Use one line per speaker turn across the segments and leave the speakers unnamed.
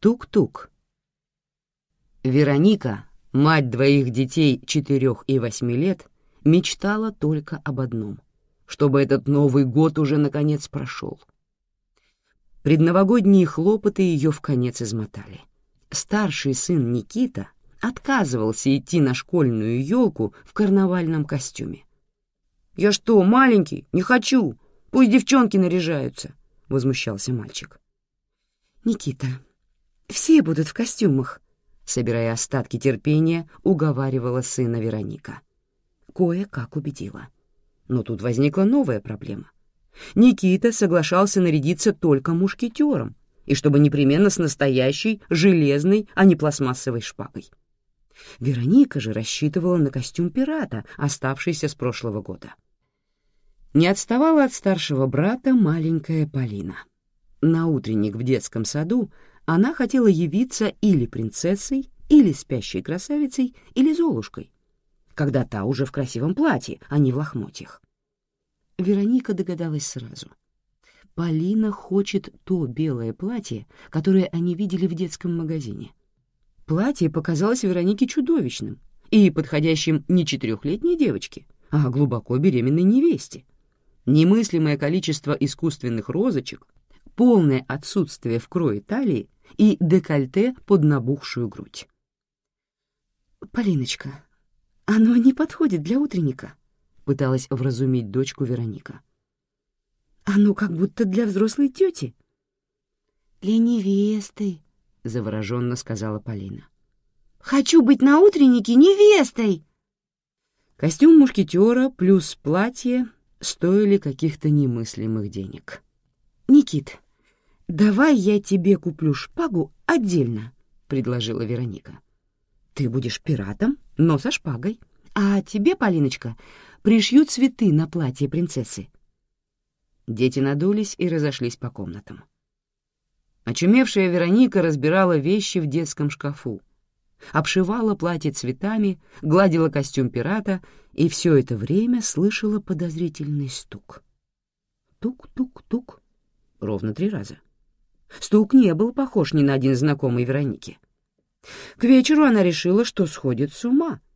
Тук-тук. Вероника, мать двоих детей четырех и восьми лет, мечтала только об одном — чтобы этот Новый год уже наконец прошел. Предновогодние хлопоты ее в конец измотали. Старший сын Никита отказывался идти на школьную елку в карнавальном костюме. «Я что, маленький? Не хочу! Пусть девчонки наряжаются!» — возмущался мальчик. «Никита, все будут в костюмах», — собирая остатки терпения, уговаривала сына Вероника. Кое-как убедила. Но тут возникла новая проблема. Никита соглашался нарядиться только мушкетером, и чтобы непременно с настоящей, железной, а не пластмассовой шпагой. Вероника же рассчитывала на костюм пирата, оставшийся с прошлого года. Не отставала от старшего брата маленькая Полина. На утренник в детском саду она хотела явиться или принцессой, или спящей красавицей, или золушкой, когда та уже в красивом платье, а не в лохмотьях. Вероника догадалась сразу. Полина хочет то белое платье, которое они видели в детском магазине. Платье показалось Веронике чудовищным и подходящим не четырехлетней девочке, а глубоко беременной невесте. Немыслимое количество искусственных розочек, полное отсутствие в крое талии и декольте под набухшую грудь. «Полиночка, оно не подходит для утренника», пыталась вразумить дочку Вероника. «Оно как будто для взрослой тети». «Для невесты», — завороженно сказала Полина. «Хочу быть на утреннике невестой!» Костюм мушкетера плюс платье стоили каких-то немыслимых денег. «Никит, давай я тебе куплю шпагу отдельно», — предложила Вероника. «Ты будешь пиратом, но со шпагой. А тебе, Полиночка, пришью цветы на платье принцессы». Дети надулись и разошлись по комнатам. Очумевшая Вероника разбирала вещи в детском шкафу, обшивала платье цветами, гладила костюм пирата и все это время слышала подозрительный стук. Тук-тук-тук. Ровно три раза. Стук не был похож ни на один знакомый Веронике. К вечеру она решила, что сходит с ума —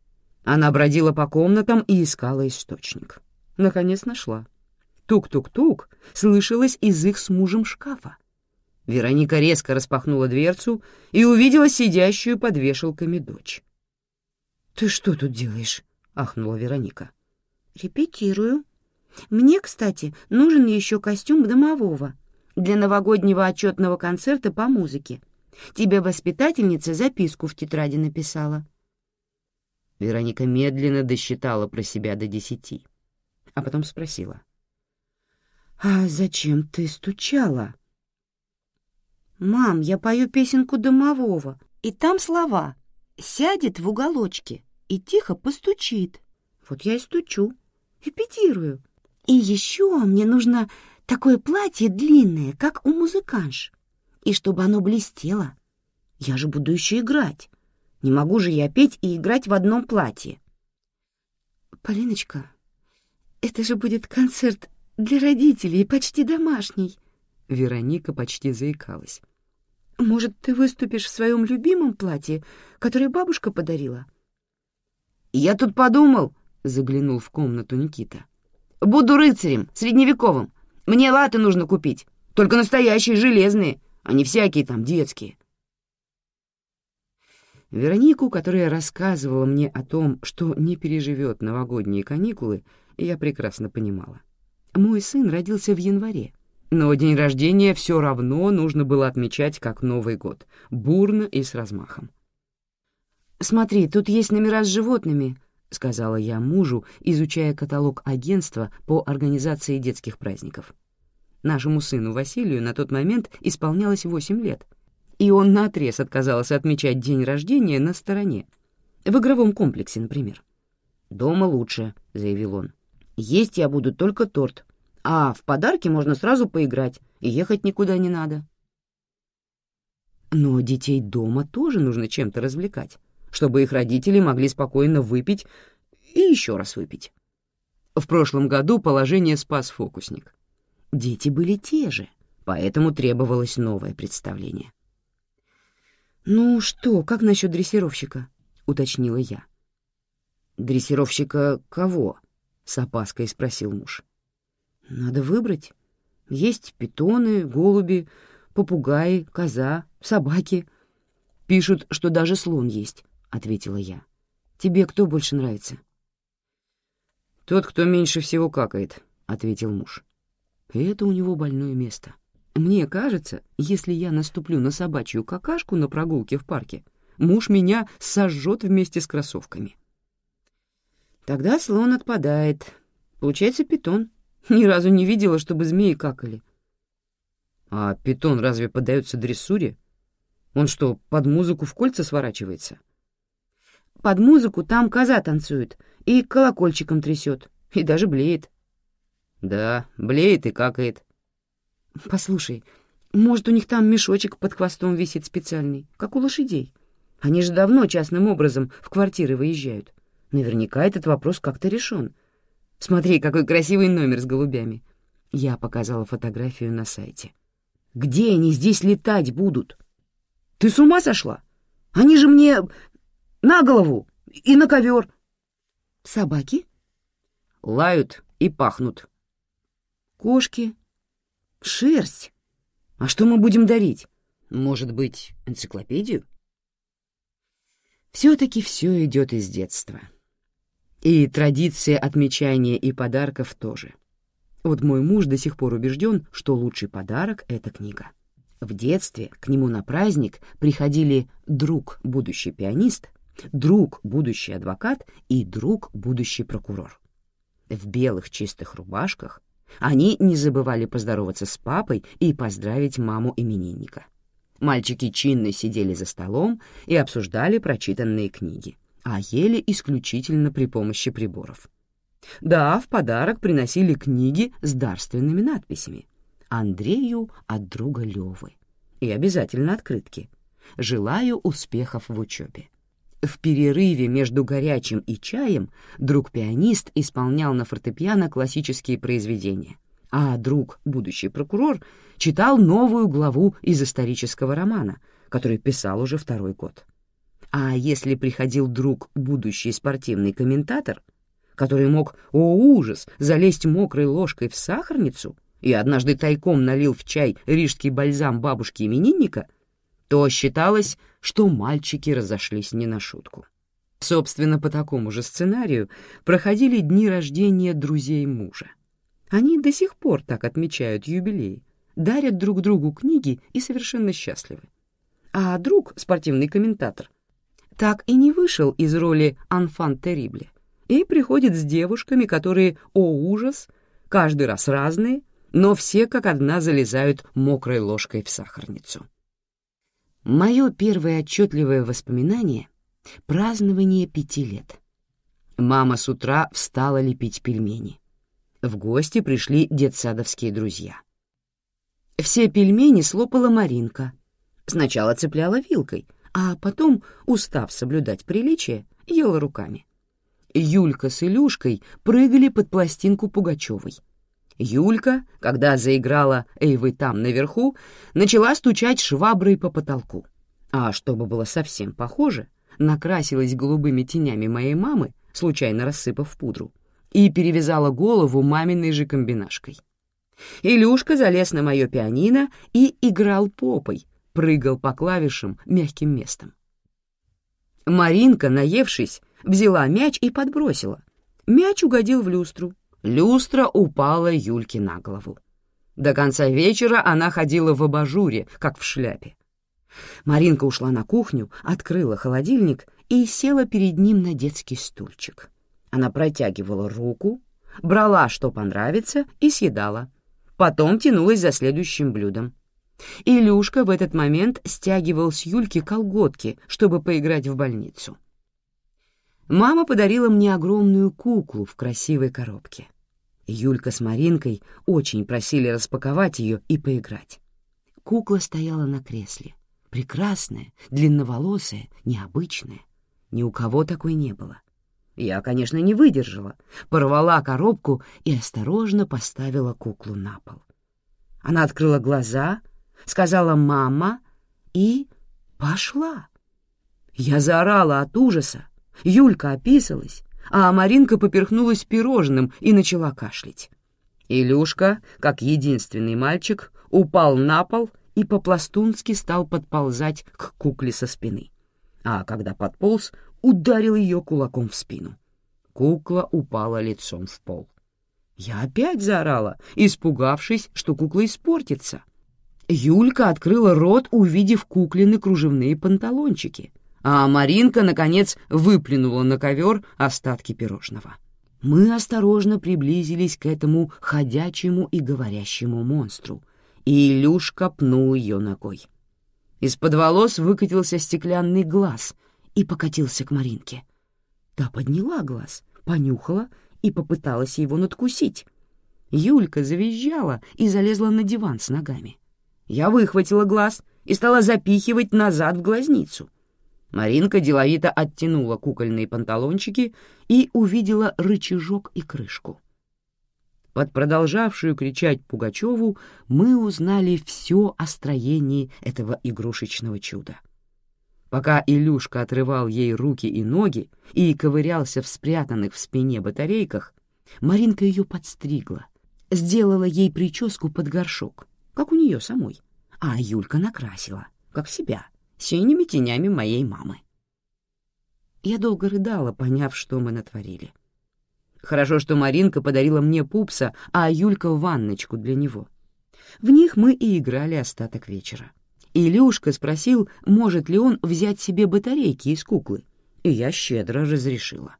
она бродила по комнатам и искала источник. Наконец нашла. Тук-тук-тук слышалось из их с мужем шкафа. Вероника резко распахнула дверцу и увидела сидящую под вешалками дочь. «Ты что тут делаешь?» — ахнула Вероника. «Репетирую. Мне, кстати, нужен еще костюм домового для новогоднего отчетного концерта по музыке. Тебе воспитательница записку в тетради написала». Вероника медленно досчитала про себя до десяти, а потом спросила. «А зачем ты стучала?» «Мам, я пою песенку домового, и там слова. Сядет в уголочке и тихо постучит. Вот я и стучу, репетирую. И еще мне нужно такое платье длинное, как у музыканш, и чтобы оно блестело. Я же буду еще играть. Не могу же я петь и играть в одном платье. Полиночка, это же будет концерт для родителей, почти домашний. Вероника почти заикалась. Может, ты выступишь в своем любимом платье, которое бабушка подарила? Я тут подумал, заглянул в комнату Никита. Буду рыцарем, средневековым. Мне латы нужно купить, только настоящие железные, а не всякие там детские. Веронику, которая рассказывала мне о том, что не переживет новогодние каникулы, я прекрасно понимала. Мой сын родился в январе, но день рождения все равно нужно было отмечать как Новый год, бурно и с размахом. «Смотри, тут есть номера с животными», — сказала я мужу, изучая каталог агентства по организации детских праздников. Нашему сыну Василию на тот момент исполнялось восемь лет — и он наотрез отказался отмечать день рождения на стороне. В игровом комплексе, например. «Дома лучше», — заявил он. «Есть я буду только торт, а в подарки можно сразу поиграть, и ехать никуда не надо». Но детей дома тоже нужно чем-то развлекать, чтобы их родители могли спокойно выпить и еще раз выпить. В прошлом году положение спас фокусник. Дети были те же, поэтому требовалось новое представление. «Ну что, как насчет дрессировщика?» — уточнила я. «Дрессировщика кого?» — с опаской спросил муж. «Надо выбрать. Есть питоны, голуби, попугаи, коза, собаки. Пишут, что даже слон есть», — ответила я. «Тебе кто больше нравится?»
«Тот, кто меньше всего какает», — ответил муж.
«Это у него больное место. Мне кажется, если я наступлю на собачью какашку на прогулке в парке, муж меня сожжет вместе с кроссовками». Тогда слон отпадает. Получается питон. Ни разу не видела, чтобы змеи какали.
А питон разве поддается дрессуре? Он что, под музыку в кольца сворачивается?
Под музыку там коза танцует и колокольчиком трясет, и даже блеет.
Да, блеет и какает.
Послушай, может, у них там мешочек под хвостом висит специальный, как у лошадей? Они же давно частным образом в квартиры выезжают. Наверняка этот вопрос как-то решен. Смотри, какой красивый номер с голубями. Я показала фотографию на сайте. Где они здесь летать будут? Ты с ума сошла? Они же мне на голову и на ковер. Собаки?
Лают и пахнут.
Кошки. Шерсть. А что мы будем дарить?
Может быть, энциклопедию?
Все-таки все идет из детства. И традиция отмечания и подарков тоже. Вот мой муж до сих пор убежден, что лучший подарок — это книга. В детстве к нему на праздник приходили друг будущий пианист, друг будущий адвокат и друг будущий прокурор. В белых чистых рубашках они не забывали поздороваться с папой и поздравить маму именинника. Мальчики чинно сидели за столом и обсуждали прочитанные книги а ели исключительно при помощи приборов. Да, в подарок приносили книги с дарственными надписями. Андрею от друга Левы. И обязательно открытки. Желаю успехов в учебе. В перерыве между горячим и чаем друг-пианист исполнял на фортепиано классические произведения, а друг, будущий прокурор, читал новую главу из исторического романа, который писал уже второй год. А если приходил друг, будущий спортивный комментатор, который мог, о ужас, залезть мокрой ложкой в сахарницу и однажды тайком налил в чай рижский бальзам бабушки-именинника, то считалось, что мальчики разошлись не на шутку. Собственно, по такому же сценарию проходили дни рождения друзей мужа. Они до сих пор так отмечают юбилеи, дарят друг другу книги и совершенно счастливы. А друг, спортивный комментатор, так и не вышел из роли «анфан терибле» и приходит с девушками, которые, о ужас, каждый раз разные, но все как одна залезают мокрой ложкой в сахарницу. Мое первое отчетливое воспоминание — празднование пяти лет. Мама с утра встала лепить пельмени. В гости пришли детсадовские друзья. Все пельмени слопала Маринка. Сначала цепляла вилкой — а потом, устав соблюдать приличие, ела руками. Юлька с Илюшкой прыгали под пластинку Пугачевой. Юлька, когда заиграла «Эй, вы там наверху», начала стучать шваброй по потолку. А чтобы было совсем похоже, накрасилась голубыми тенями моей мамы, случайно рассыпав пудру, и перевязала голову маминой же комбинашкой. Илюшка залез на мое пианино и играл попой, прыгал по клавишам мягким местом. Маринка, наевшись, взяла мяч и подбросила. Мяч угодил в люстру. Люстра упала Юльке на голову. До конца вечера она ходила в абажуре, как в шляпе. Маринка ушла на кухню, открыла холодильник и села перед ним на детский стульчик. Она протягивала руку, брала, что понравится, и съедала. Потом тянулась за следующим блюдом. Илюшка в этот момент стягивал с Юльки колготки, чтобы поиграть в больницу. Мама подарила мне огромную куклу в красивой коробке. Юлька с Маринкой очень просили распаковать ее и поиграть. Кукла стояла на кресле. Прекрасная, длинноволосая, необычная. Ни у кого такой не было. Я, конечно, не выдержала, порвала коробку и осторожно поставила куклу на пол. Она открыла глаза — сказала «мама» и пошла. Я заорала от ужаса. Юлька описалась, а Маринка поперхнулась пирожным и начала кашлять. Илюшка, как единственный мальчик, упал на пол и по-пластунски стал подползать к кукле со спины. А когда подполз, ударил ее кулаком в спину. Кукла упала лицом в пол. Я опять заорала, испугавшись, что кукла испортится. Юлька открыла рот, увидев куклины кружевные панталончики, а Маринка, наконец, выплюнула на ковер остатки пирожного. Мы осторожно приблизились к этому ходячему и говорящему монстру, и Илюшка пнул ее ногой. Из-под волос выкатился стеклянный глаз и покатился к Маринке. Та подняла глаз, понюхала и попыталась его надкусить. Юлька завизжала и залезла на диван с ногами. Я выхватила глаз и стала запихивать назад в глазницу. Маринка деловито оттянула кукольные панталончики и увидела рычажок и крышку. Под продолжавшую кричать Пугачеву мы узнали все о строении этого игрушечного чуда. Пока Илюшка отрывал ей руки и ноги и ковырялся в спрятанных в спине батарейках, Маринка ее подстригла, сделала ей прическу под горшок, как у нее самой, а Юлька накрасила, как себя, синими тенями моей мамы. Я долго рыдала, поняв, что мы натворили. Хорошо, что Маринка подарила мне пупса, а Юлька — ванночку для него. В них мы и играли остаток вечера. Илюшка спросил, может ли он взять себе батарейки из куклы, и я щедро разрешила.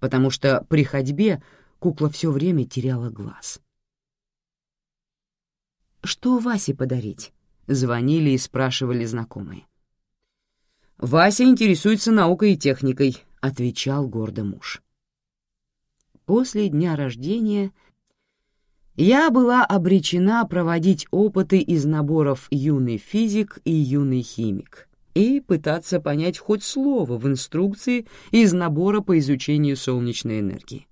Потому что при ходьбе кукла все время теряла глаз. «Что Васе подарить?» — звонили и спрашивали знакомые. «Вася интересуется наукой и техникой», — отвечал гордо муж. После дня рождения я была обречена проводить опыты из наборов «Юный физик» и «Юный химик» и пытаться понять хоть слово в инструкции из набора по изучению солнечной энергии.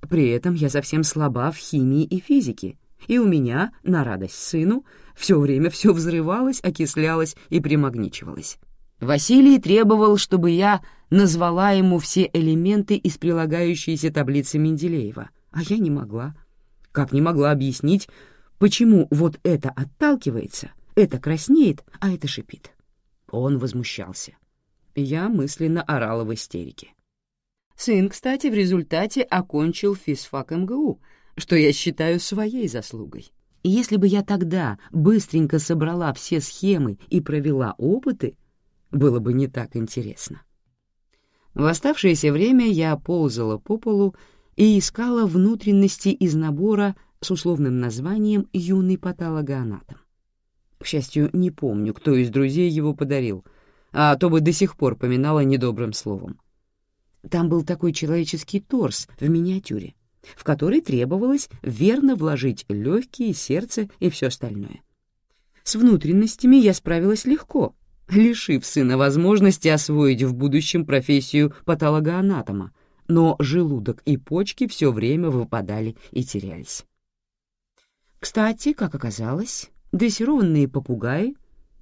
При этом я совсем слаба в химии и физике, и у меня, на радость сыну, все время все взрывалось, окислялось и примагничивалось. Василий требовал, чтобы я назвала ему все элементы из прилагающейся таблицы Менделеева, а я не могла как не могла объяснить, почему вот это отталкивается, это краснеет, а это шипит. Он возмущался. Я мысленно орала в истерике. Сын, кстати, в результате окончил физфак МГУ, что я считаю своей заслугой. И если бы я тогда быстренько собрала все схемы и провела опыты, было бы не так интересно. В оставшееся время я ползала по полу и искала внутренности из набора с условным названием «Юный патологоанатом». К счастью, не помню, кто из друзей его подарил, а то бы до сих пор поминала недобрым словом. Там был такой человеческий торс в миниатюре, в который требовалось верно вложить легкие, сердце и все остальное. С внутренностями я справилась легко, лишив сына возможности освоить в будущем профессию патологоанатома, но желудок и почки все время выпадали и терялись. Кстати, как оказалось, дрессированные попугаи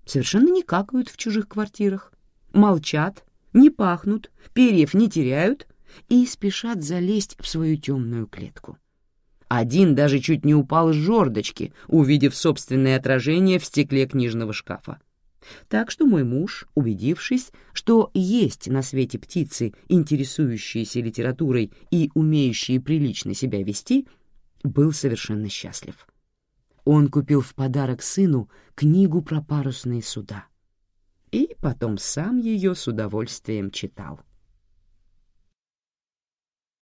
совершенно не какают в чужих квартирах, молчат, не пахнут, перьев не теряют и спешат залезть в свою темную клетку. Один даже чуть не упал с жердочки, увидев собственное отражение в стекле книжного шкафа. Так что мой муж, убедившись, что есть на свете птицы, интересующиеся литературой и умеющие прилично себя вести, был совершенно счастлив. Он купил в подарок сыну книгу про парусные суда и потом сам ее с удовольствием читал.